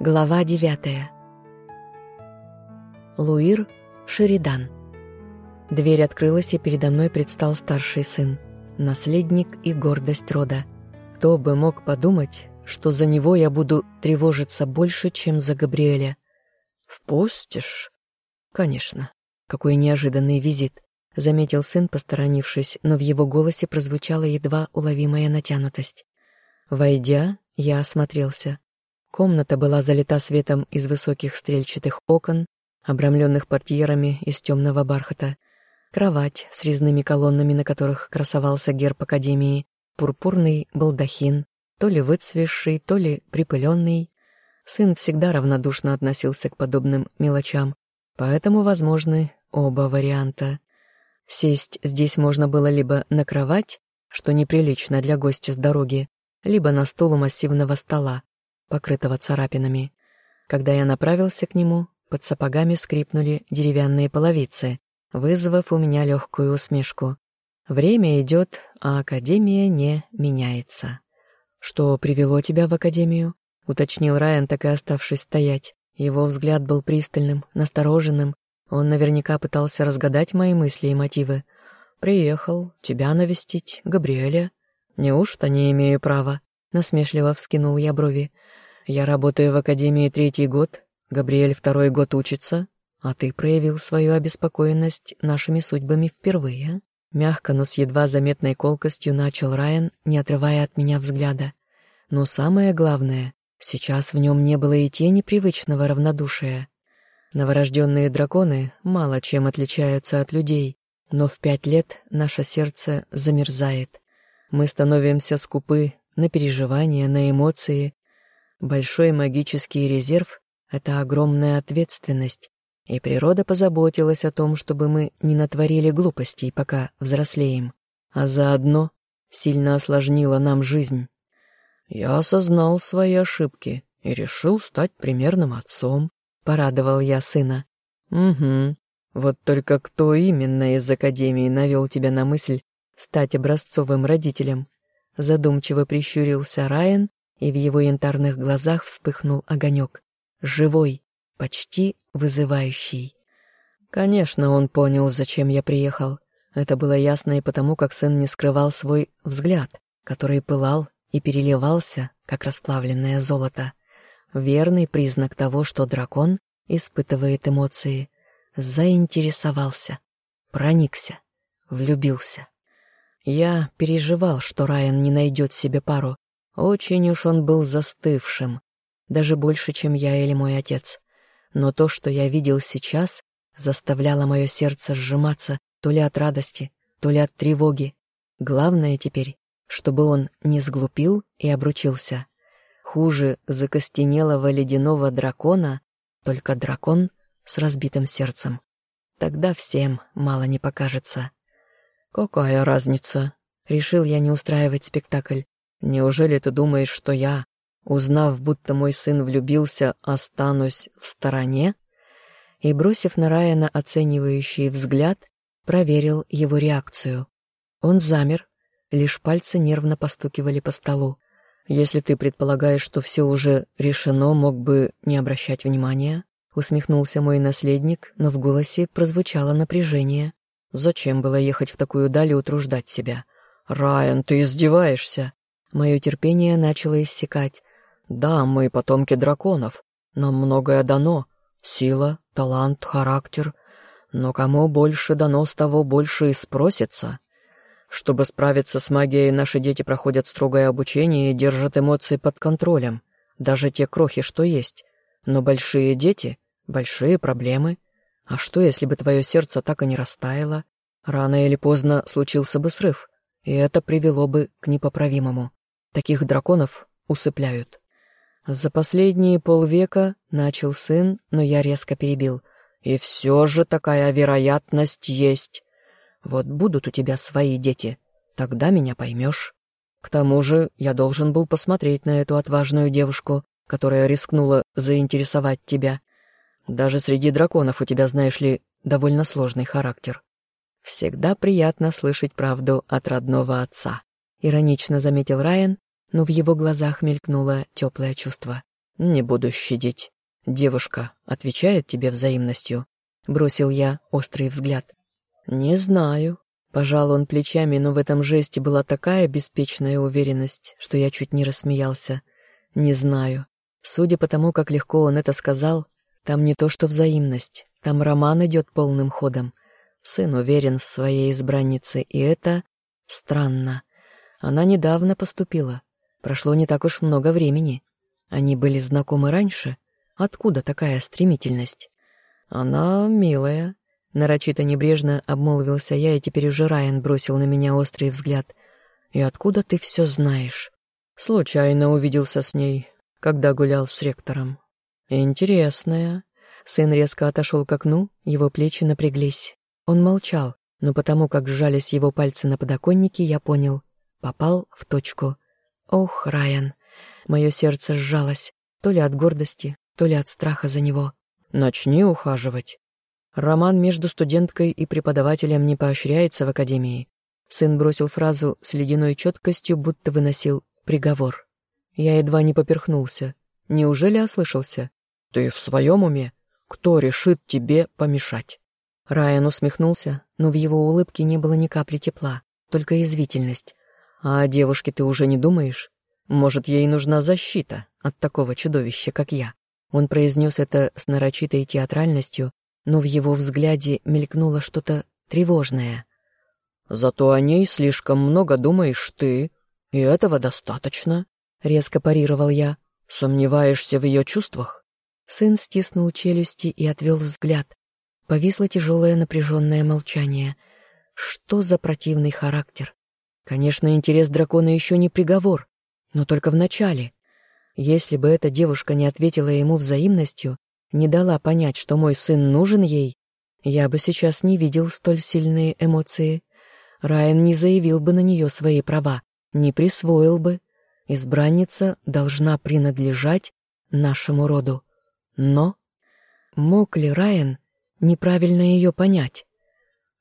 Глава девятая. Луир Шеридан. Дверь открылась, и передо мной предстал старший сын, наследник и гордость рода. Кто бы мог подумать, что за него я буду тревожиться больше, чем за Габриэля. «Впустишь?» «Конечно. Какой неожиданный визит», — заметил сын, посторонившись, но в его голосе прозвучала едва уловимая натянутость. Войдя, я осмотрелся. Комната была залита светом из высоких стрельчатых окон, обрамленных портьерами из темного бархата. Кровать с резными колоннами, на которых красовался герб Академии, пурпурный балдахин, то ли выцвевший, то ли припыленный. Сын всегда равнодушно относился к подобным мелочам, поэтому возможны оба варианта. Сесть здесь можно было либо на кровать, что неприлично для гостя с дороги, либо на стул у массивного стола, покрытого царапинами. Когда я направился к нему, под сапогами скрипнули деревянные половицы, вызвав у меня легкую усмешку. Время идет, а Академия не меняется. «Что привело тебя в Академию?» — уточнил Райан, так и оставшись стоять. Его взгляд был пристальным, настороженным. Он наверняка пытался разгадать мои мысли и мотивы. «Приехал тебя навестить, Габриэля. Неужто не имею права?» Насмешливо вскинул я брови. «Я работаю в Академии третий год, Габриэль второй год учится, а ты проявил свою обеспокоенность нашими судьбами впервые». Мягко, но с едва заметной колкостью начал Райан, не отрывая от меня взгляда. Но самое главное, сейчас в нем не было и тени привычного равнодушия. Новорожденные драконы мало чем отличаются от людей, но в пять лет наше сердце замерзает. Мы становимся скупы на переживания, на эмоции. Большой магический резерв — это огромная ответственность, и природа позаботилась о том, чтобы мы не натворили глупостей, пока взрослеем, а заодно сильно осложнила нам жизнь. Я осознал свои ошибки и решил стать примерным отцом, порадовал я сына. Угу. Вот только кто именно из Академии навел тебя на мысль стать образцовым родителем? Задумчиво прищурился Райан, и в его янтарных глазах вспыхнул огонек. Живой, почти вызывающий. Конечно, он понял, зачем я приехал. Это было ясно и потому, как сын не скрывал свой взгляд, который пылал и переливался, как расплавленное золото. Верный признак того, что дракон испытывает эмоции. Заинтересовался, проникся, влюбился. Я переживал, что Райан не найдет себе пару. Очень уж он был застывшим, даже больше, чем я или мой отец но то, что я видел сейчас, заставляло мое сердце сжиматься то ли от радости, то ли от тревоги. Главное теперь, чтобы он не сглупил и обручился. Хуже закостенелого ледяного дракона, только дракон с разбитым сердцем. Тогда всем мало не покажется. «Какая разница?» Решил я не устраивать спектакль. «Неужели ты думаешь, что я, Узнав, будто мой сын влюбился, останусь в стороне? И, бросив на Райана оценивающий взгляд, проверил его реакцию. Он замер, лишь пальцы нервно постукивали по столу. «Если ты предполагаешь, что все уже решено, мог бы не обращать внимания?» Усмехнулся мой наследник, но в голосе прозвучало напряжение. «Зачем было ехать в такую даль и утруждать себя?» «Райан, ты издеваешься!» Мое терпение начало иссякать. Да, мы потомки драконов, нам многое дано. Сила, талант, характер. Но кому больше дано, с того больше и спросится. Чтобы справиться с магией, наши дети проходят строгое обучение и держат эмоции под контролем. Даже те крохи, что есть. Но большие дети — большие проблемы. А что, если бы твое сердце так и не растаяло? Рано или поздно случился бы срыв, и это привело бы к непоправимому. Таких драконов усыпляют. За последние полвека начал сын, но я резко перебил. И все же такая вероятность есть. Вот будут у тебя свои дети, тогда меня поймешь. К тому же я должен был посмотреть на эту отважную девушку, которая рискнула заинтересовать тебя. Даже среди драконов у тебя, знаешь ли, довольно сложный характер. Всегда приятно слышать правду от родного отца. Иронично заметил Райан, но в его глазах мелькнуло теплое чувство. Не буду щадить. Девушка отвечает тебе взаимностью?» Бросил я острый взгляд. «Не знаю». Пожал он плечами, но в этом жесте была такая беспечная уверенность, что я чуть не рассмеялся. «Не знаю. Судя по тому, как легко он это сказал, там не то что взаимность, там роман идет полным ходом. Сын уверен в своей избраннице, и это странно. Она недавно поступила. Прошло не так уж много времени. Они были знакомы раньше. Откуда такая стремительность? Она милая. Нарочито небрежно обмолвился я, и теперь уже Райан бросил на меня острый взгляд. «И откуда ты все знаешь?» «Случайно увиделся с ней, когда гулял с ректором». «Интересная». Сын резко отошел к окну, его плечи напряглись. Он молчал, но потому как сжались его пальцы на подоконнике, я понял. Попал в точку. Ох, Райан. Мое сердце сжалось, то ли от гордости, то ли от страха за него. Начни ухаживать. Роман между студенткой и преподавателем не поощряется в академии. Сын бросил фразу с ледяной четкостью, будто выносил приговор. Я едва не поперхнулся. Неужели ослышался? Ты в своем уме? Кто решит тебе помешать? Райан усмехнулся, но в его улыбке не было ни капли тепла, только извительность. «А о девушке ты уже не думаешь? Может, ей нужна защита от такого чудовища, как я?» Он произнес это с нарочитой театральностью, но в его взгляде мелькнуло что-то тревожное. «Зато о ней слишком много думаешь ты, и этого достаточно», — резко парировал я. «Сомневаешься в ее чувствах?» Сын стиснул челюсти и отвел взгляд, Повисло тяжелое напряженное молчание. Что за противный характер? Конечно, интерес дракона еще не приговор, но только в начале. Если бы эта девушка не ответила ему взаимностью, не дала понять, что мой сын нужен ей, я бы сейчас не видел столь сильные эмоции. Райан не заявил бы на нее свои права, не присвоил бы. Избранница должна принадлежать нашему роду. Но мог ли Райан неправильно ее понять.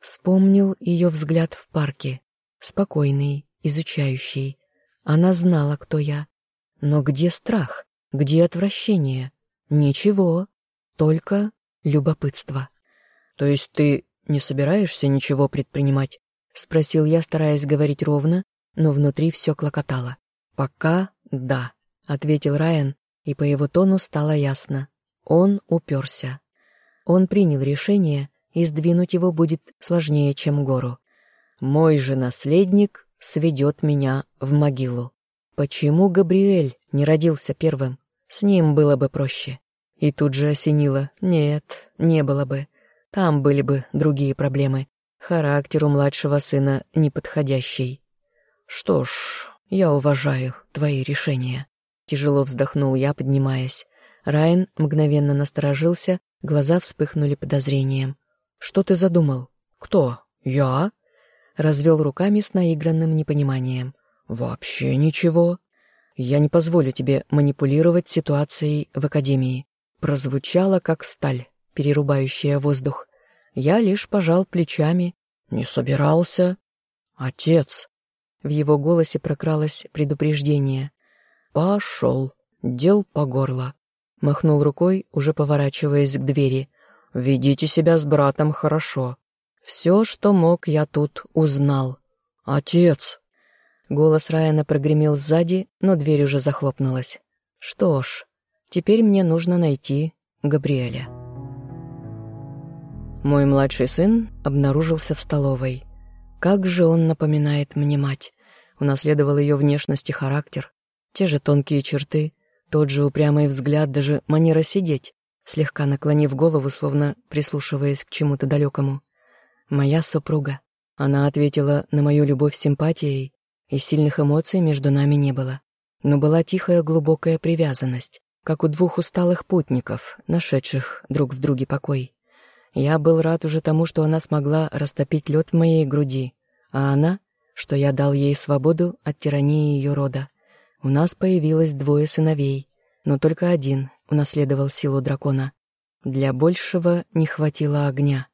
Вспомнил ее взгляд в парке, спокойный, изучающий. Она знала, кто я. Но где страх? Где отвращение? Ничего, только любопытство. То есть ты не собираешься ничего предпринимать? Спросил я, стараясь говорить ровно, но внутри все клокотало. «Пока да», — ответил Райан, и по его тону стало ясно. Он уперся. Он принял решение, и сдвинуть его будет сложнее, чем гору. Мой же наследник сведет меня в могилу. Почему Габриэль не родился первым? С ним было бы проще. И тут же осенило. Нет, не было бы. Там были бы другие проблемы. Характер у младшего сына неподходящий. Что ж, я уважаю твои решения. Тяжело вздохнул я, поднимаясь. Райан мгновенно насторожился, Глаза вспыхнули подозрением. «Что ты задумал?» «Кто? Я?» Развел руками с наигранным непониманием. «Вообще ничего. Я не позволю тебе манипулировать ситуацией в Академии». Прозвучало, как сталь, перерубающая воздух. Я лишь пожал плечами. «Не собирался?» «Отец!» В его голосе прокралось предупреждение. «Пошел. Дел по горло. Махнул рукой, уже поворачиваясь к двери. «Ведите себя с братом хорошо. Все, что мог, я тут узнал. Отец!» Голос Райана прогремел сзади, но дверь уже захлопнулась. «Что ж, теперь мне нужно найти Габриэля». Мой младший сын обнаружился в столовой. Как же он напоминает мне мать. Унаследовал ее внешность и характер. Те же тонкие черты, тот же упрямый взгляд, даже манера сидеть, слегка наклонив голову, словно прислушиваясь к чему-то далекому. «Моя супруга». Она ответила на мою любовь симпатией, и сильных эмоций между нами не было. Но была тихая глубокая привязанность, как у двух усталых путников, нашедших друг в друге покой. Я был рад уже тому, что она смогла растопить лед в моей груди, а она, что я дал ей свободу от тирании ее рода. У нас появилось двое сыновей, но только один унаследовал силу дракона. Для большего не хватило огня.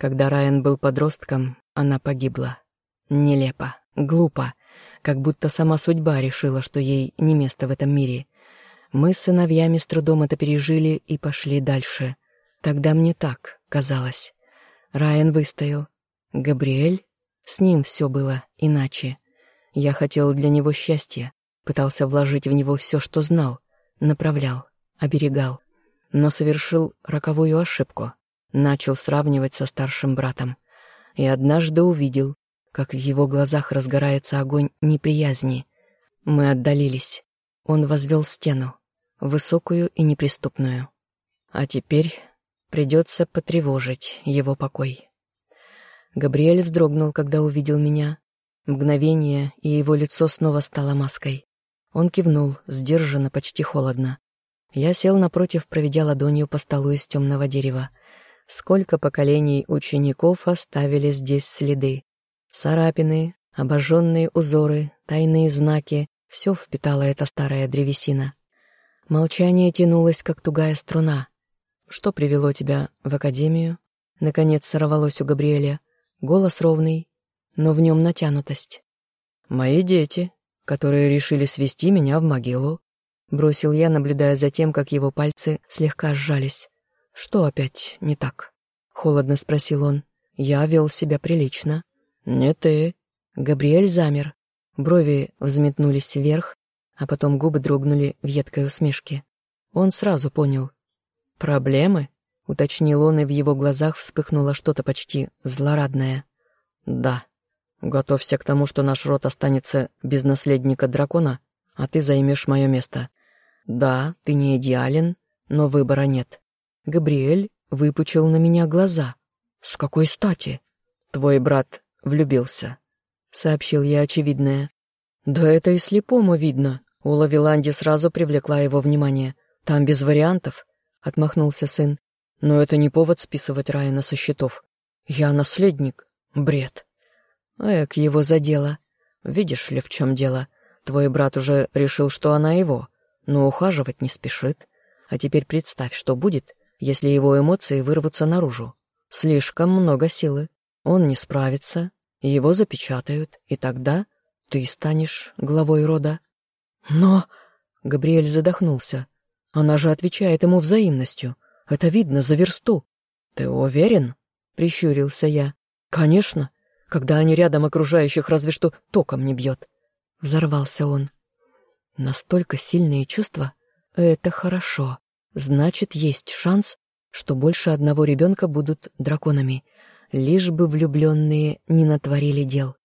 Когда Райан был подростком, она погибла. Нелепо, глупо, как будто сама судьба решила, что ей не место в этом мире. Мы с сыновьями с трудом это пережили и пошли дальше. Тогда мне так казалось. Райан выстоял. Габриэль? С ним все было иначе. Я хотел для него счастья, пытался вложить в него все, что знал, направлял, оберегал, но совершил роковую ошибку. Начал сравнивать со старшим братом. И однажды увидел, как в его глазах разгорается огонь неприязни. Мы отдалились. Он возвел стену, высокую и неприступную. А теперь придется потревожить его покой. Габриэль вздрогнул, когда увидел меня. Мгновение, и его лицо снова стало маской. Он кивнул, сдержанно, почти холодно. Я сел напротив, проведя ладонью по столу из темного дерева. Сколько поколений учеников оставили здесь следы. Царапины, обожженные узоры, тайные знаки — все впитала эта старая древесина. Молчание тянулось, как тугая струна. «Что привело тебя в академию?» Наконец сорвалось у Габриэля. Голос ровный, но в нем натянутость. «Мои дети, которые решили свести меня в могилу», — бросил я, наблюдая за тем, как его пальцы слегка сжались. «Что опять не так?» — холодно спросил он. «Я вел себя прилично». «Не ты». Габриэль замер. Брови взметнулись вверх, а потом губы дрогнули в едкой усмешке. Он сразу понял. «Проблемы?» — уточнил он, и в его глазах вспыхнуло что-то почти злорадное. «Да. Готовься к тому, что наш род останется без наследника дракона, а ты займешь мое место. Да, ты не идеален, но выбора нет». Габриэль выпучил на меня глаза. «С какой стати?» «Твой брат влюбился», — сообщил я очевидное. «Да это и слепому видно», — у Лавиланди сразу привлекла его внимание. «Там без вариантов», — отмахнулся сын. «Но это не повод списывать Райана со счетов. Я наследник. Бред». Эк, его задело. Видишь ли, в чем дело? Твой брат уже решил, что она его, но ухаживать не спешит. А теперь представь, что будет, если его эмоции вырвутся наружу. Слишком много силы. Он не справится, его запечатают, и тогда ты станешь главой рода. Но... Габриэль задохнулся. Она же отвечает ему взаимностью. Это видно за версту. Ты уверен? Прищурился я. Конечно. Когда они рядом окружающих разве что током не бьет. Взорвался он. Настолько сильные чувства — это хорошо. Значит, есть шанс, что больше одного ребенка будут драконами — лишь бы влюбленные не натворили дел.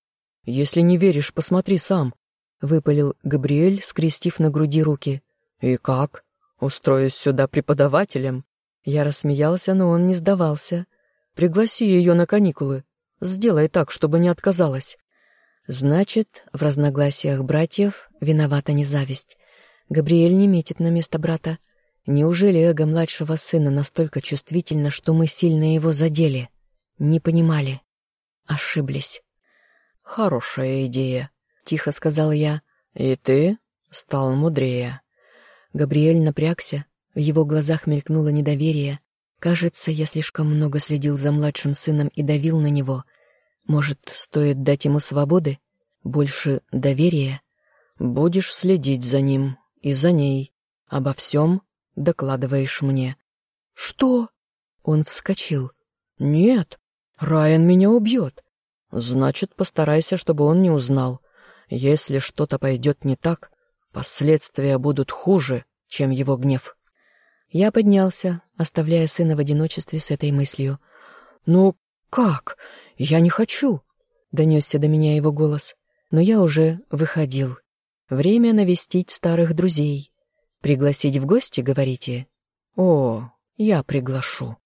«Если не веришь, посмотри сам», — выпалил Габриэль, скрестив на груди руки. «И как? Устроюсь сюда преподавателем?» Я рассмеялся, но он не сдавался. «Пригласи ее на каникулы. Сделай так, чтобы не отказалась». Значит, в разногласиях братьев виновата не зависть. Габриэль не метит на место брата. Неужели эго младшего сына настолько чувствительно, что мы сильно его задели?» Не понимали. Ошиблись. «Хорошая идея», — тихо сказал я. «И ты стал мудрее». Габриэль напрягся, в его глазах мелькнуло недоверие. Кажется, я слишком много следил за младшим сыном и давил на него. Может, стоит дать ему свободы? Больше доверия? Будешь следить за ним и за ней. Обо всем докладываешь мне. Что? Он вскочил. Нет, Райан меня убьет. Значит, постарайся, чтобы он не узнал. Если что-то пойдет не так, последствия будут хуже, чем его гнев. Я поднялся, оставляя сына в одиночестве с этой мыслью. «Ну как? Я не хочу!» — донесся до меня его голос. Но я уже выходил. Время навестить старых друзей. Пригласить в гости, говорите? О, я приглашу.